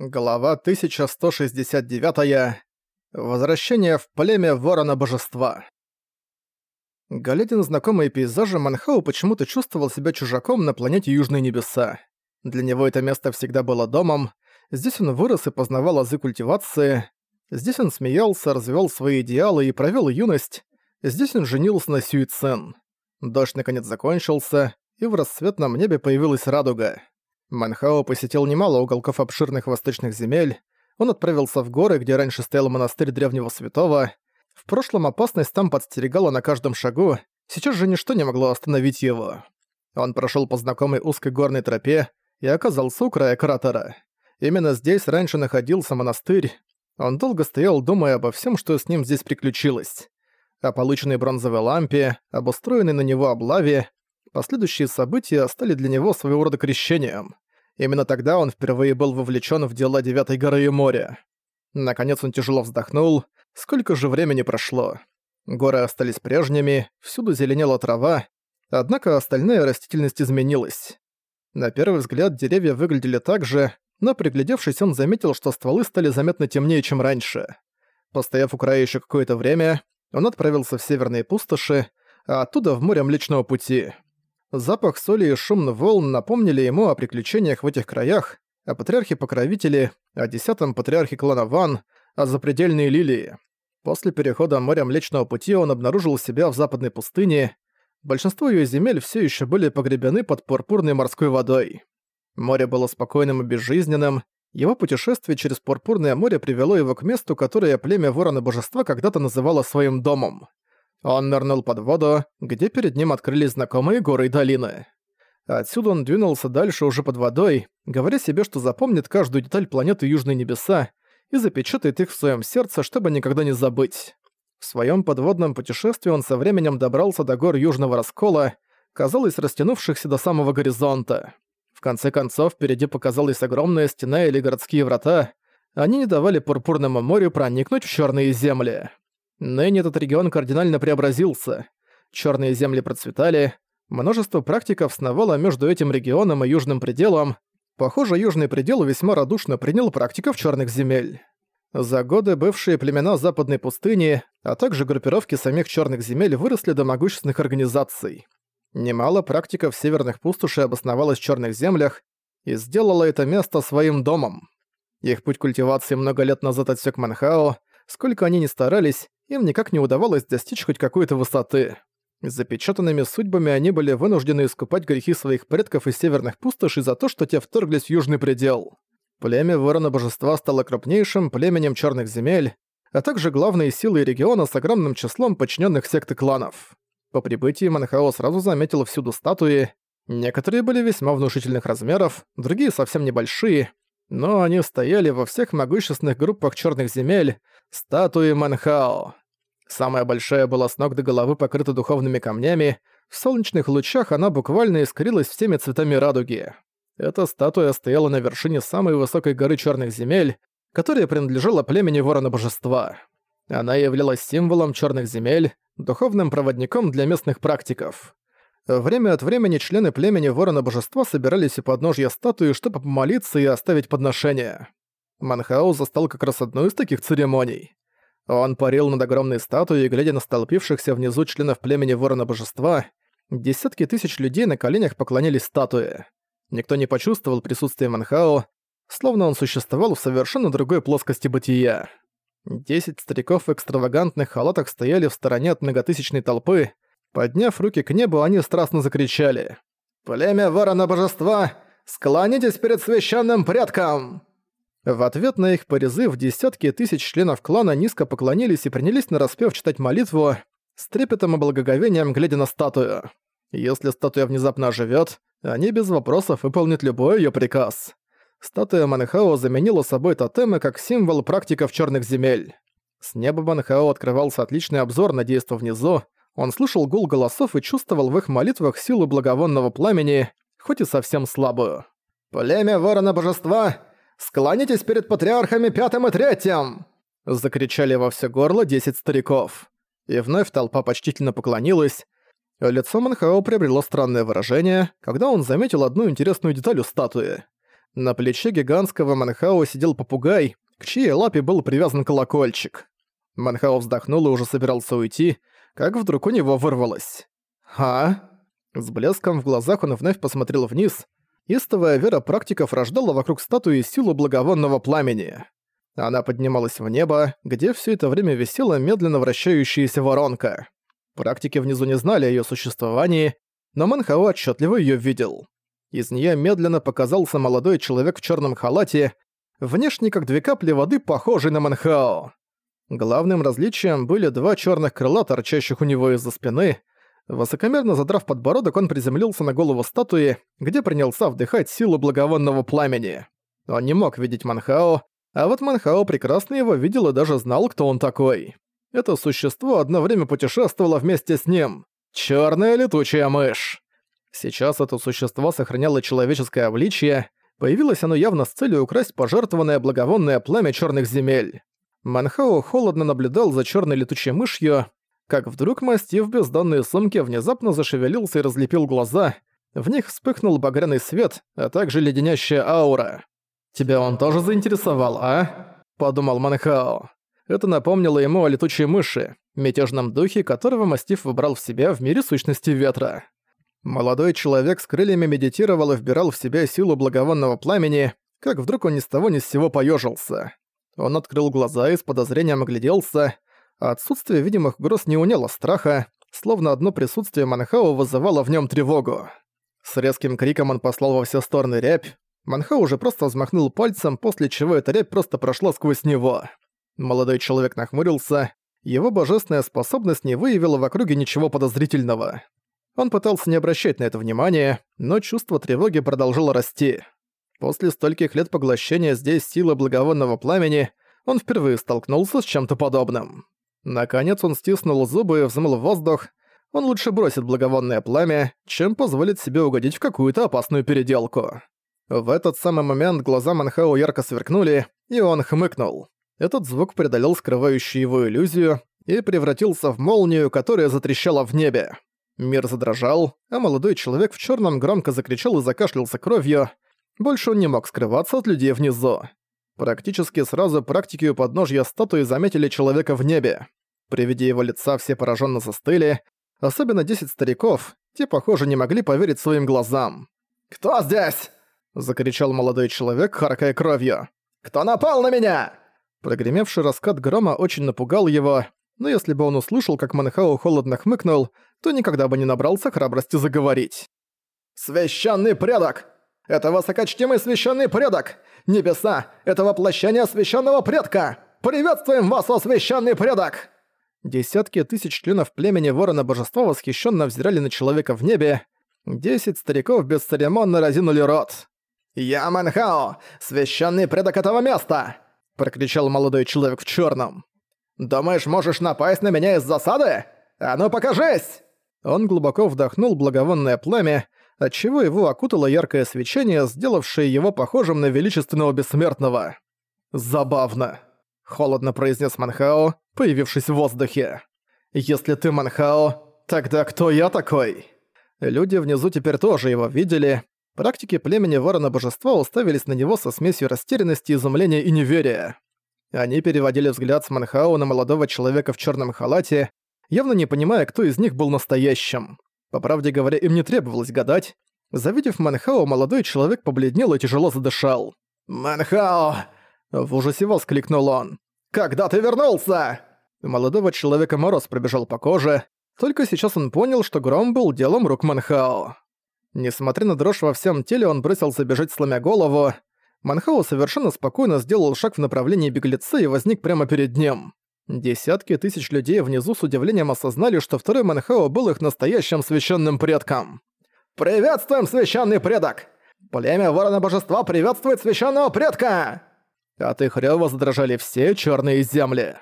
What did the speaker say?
Глава 1169. Возвращение в племя Ворона-Божества. Глядя на знакомые пейзажи, Манхау почему-то чувствовал себя чужаком на планете Южные Небеса. Для него это место всегда было домом. Здесь он вырос и познавал азы культивации. Здесь он смеялся, развивал свои идеалы и провел юность. Здесь он женился на Сюй Цен. Дождь наконец закончился, и в рассветном небе появилась радуга. Манхао посетил немало уголков обширных восточных земель. Он отправился в горы, где раньше стоял монастырь Древнего Святого. В прошлом опасность там подстерегала на каждом шагу, сейчас же ничто не могло остановить его. Он прошел по знакомой узкой горной тропе и оказался у края кратера. Именно здесь раньше находился монастырь. Он долго стоял, думая обо всем, что с ним здесь приключилось. О полученной бронзовой лампе, об устроенной на него облаве, Последующие события стали для него своего рода крещением. Именно тогда он впервые был вовлечен в дела Девятой горы и моря. Наконец он тяжело вздохнул. Сколько же времени прошло? Горы остались прежними, всюду зеленела трава, однако остальная растительность изменилась. На первый взгляд деревья выглядели так же, но приглядевшись, он заметил, что стволы стали заметно темнее, чем раньше. Постояв у края еще какое-то время, он отправился в северные пустоши, а оттуда в море Млечного Пути. Запах соли и шум волн напомнили ему о приключениях в этих краях, о патриархе-покровителе, о десятом патриархе клана Ван, о запредельной лилии. После перехода моря Млечного Пути он обнаружил себя в западной пустыне. Большинство ее земель все еще были погребены под пурпурной морской водой. Море было спокойным и безжизненным. Его путешествие через Пурпурное море привело его к месту, которое племя Ворона Божества когда-то называло своим домом. Он нырнул под воду, где перед ним открылись знакомые горы и долины. Отсюда он двинулся дальше уже под водой, говоря себе, что запомнит каждую деталь планеты Южные Небеса и запечатает их в своем сердце, чтобы никогда не забыть. В своем подводном путешествии он со временем добрался до гор Южного Раскола, казалось, растянувшихся до самого горизонта. В конце концов, впереди показалась огромная стена или городские врата. Они не давали Пурпурному морю проникнуть в черные земли. Ныне этот регион кардинально преобразился. Черные земли процветали, множество практиков сновало между этим регионом и южным пределом. Похоже, южный предел весьма радушно принял практиков черных земель. За годы бывшие племена Западной пустыни, а также группировки самих черных земель выросли до могущественных организаций. Немало практиков северных пустошей обосновалось в черных землях и сделало это место своим домом. Их путь культивации много лет назад отсек Манхао, сколько они ни старались, им никак не удавалось достичь хоть какой-то высоты. Запечатанными судьбами они были вынуждены искупать грехи своих предков из северных пустошей за то, что те вторглись в южный предел. Племя Ворона Божества стало крупнейшим племенем черных земель, а также главной силой региона с огромным числом подчиненных секты кланов. По прибытии Манхао сразу заметил всюду статуи. Некоторые были весьма внушительных размеров, другие совсем небольшие, но они стояли во всех могущественных группах черных земель, статуи Манхао. Самая большая была с ног до головы покрыта духовными камнями, в солнечных лучах она буквально искрилась всеми цветами радуги. Эта статуя стояла на вершине самой высокой горы черных земель, которая принадлежала племени Ворона Божества. Она являлась символом черных земель, духовным проводником для местных практиков. Время от времени члены племени Ворона Божества собирались у подножья статуи, чтобы помолиться и оставить подношение. Манхау застал как раз одну из таких церемоний. Он парил над огромной статуей, глядя на столпившихся внизу членов племени Ворона Божества. Десятки тысяч людей на коленях поклонились статуе. Никто не почувствовал присутствия Манхао, словно он существовал в совершенно другой плоскости бытия. Десять стариков в экстравагантных халатах стояли в стороне от многотысячной толпы, Подняв руки к небу, они страстно закричали. «Племя ворона божества, склонитесь перед священным предком!» В ответ на их призыв десятки тысяч членов клана низко поклонились и принялись нараспев читать молитву, с трепетом и благоговением глядя на статую. Если статуя внезапно оживёт, они без вопросов выполнят любой её приказ. Статуя Манхао заменила собой тотемы как символ практиков чёрных земель. С неба Манхао открывался отличный обзор на действо внизу, он слышал гул голосов и чувствовал в их молитвах силу благовонного пламени, хоть и совсем слабую. «Племя ворона божества, склонитесь перед патриархами пятым и третьим!» Закричали во все горло десять стариков. И вновь толпа почтительно поклонилась. Лицо Манхао приобрело странное выражение, когда он заметил одну интересную деталь у статуи. На плече гигантского Манхао сидел попугай, к чьей лапе был привязан колокольчик. Манхао вздохнул и уже собирался уйти, как вдруг у него вырвалось. «А?» С блеском в глазах он вновь посмотрел вниз. Истовая вера практиков рождала вокруг статуи силу благовонного пламени. Она поднималась в небо, где все это время висела медленно вращающаяся воронка. Практики внизу не знали о её существовании, но Манхао отчетливо её видел. Из неё медленно показался молодой человек в чёрном халате, внешне как две капли воды, похожий на Манхао. Главным различием были два чёрных крыла, торчащих у него из-за спины. Высокомерно задрав подбородок, он приземлился на голову статуи, где принялся вдыхать силу благовонного пламени. Он не мог видеть Манхао, а вот Манхао прекрасно его видел и даже знал, кто он такой. Это существо одно время путешествовало вместе с ним. Чёрная летучая мышь. Сейчас это существо сохраняло человеческое обличье, появилось оно явно с целью украсть пожертвованное благовонное пламя чёрных земель. Манхао холодно наблюдал за чёрной летучей мышью, как вдруг мастив в бездонной сумке внезапно зашевелился и разлепил глаза, в них вспыхнул багряный свет, а также леденящая аура. «Тебя он тоже заинтересовал, а?» – подумал Манхао. Это напомнило ему о летучей мыши, мятежном духе, которого мастиф выбрал в себя в мире сущности ветра. Молодой человек с крыльями медитировал и вбирал в себя силу благовонного пламени, как вдруг он ни с того ни с сего поежился. Он открыл глаза и с подозрением огляделся. Отсутствие видимых угроз не уняло страха, словно одно присутствие Манхао вызывало в нем тревогу. С резким криком он послал во все стороны рябь, Манхау уже просто взмахнул пальцем, после чего эта рябь просто прошла сквозь него. Молодой человек нахмурился, его божественная способность не выявила в округе ничего подозрительного. Он пытался не обращать на это внимания, но чувство тревоги продолжило расти. После стольких лет поглощения здесь силы благовонного пламени, он впервые столкнулся с чем-то подобным. Наконец он стиснул зубы и взмыл в воздух. Он лучше бросит благовонное пламя, чем позволит себе угодить в какую-то опасную переделку. В этот самый момент глаза Манхао ярко сверкнули, и он хмыкнул. Этот звук преодолел скрывающую его иллюзию и превратился в молнию, которая затрещала в небе. Мир задрожал, а молодой человек в черном громко закричал и закашлялся кровью. Больше он не мог скрываться от людей внизу. Практически сразу практики у подножья статуи заметили человека в небе. При виде его лица все пораженно застыли, особенно десять стариков, те, похоже, не могли поверить своим глазам. «Кто здесь?» закричал молодой человек, харкая кровью. «Кто напал на меня?» Прогремевший раскат грома очень напугал его, но если бы он услышал, как Манхау холодно хмыкнул, то никогда бы не набрался храбрости заговорить. «Священный предок! Это высокочтимый священный предок! Небеса! Это воплощение священного предка! Приветствуем вас, о священный предок!» Десятки тысяч членов племени Ворона Божества восхищенно взирали на человека в небе. Десять стариков бесцеремонно разинули рот. «Я Манхао, священный предок этого места!» – прокричал молодой человек в черном. «Думаешь, можешь напасть на меня из засады? А ну покажись!» Он глубоко вдохнул благовонное пламя, отчего его окутало яркое свечение, сделавшее его похожим на величественного бессмертного. «Забавно», — холодно произнес Манхао, появившись в воздухе. «Если ты Манхао, тогда кто я такой?» Люди внизу теперь тоже его видели, Практики племени ворона божества уставились на него со смесью растерянности, изумления и неверия. Они переводили взгляд с Манхау на молодого человека в черном халате, явно не понимая, кто из них был настоящим. По правде говоря, им не требовалось гадать. Завидев Манхао, молодой человек побледнел и тяжело задышал. «Манхао!» — в ужасе воскликнул он. «Когда ты вернулся?» Молодого человека мороз пробежал по коже. Только сейчас он понял, что гром был делом рук Манхао. Несмотря на дрожь во всем теле, он бросился бежать, сломя голову. Манхау совершенно спокойно сделал шаг в направлении беглеца и возник прямо перед ним. Десятки тысяч людей внизу с удивлением осознали, что второй Манхао был их настоящим священным предком. «Приветствуем, священный предок! Племя Ворона Божества приветствует священного предка!» От их рёва задрожали все черные земли.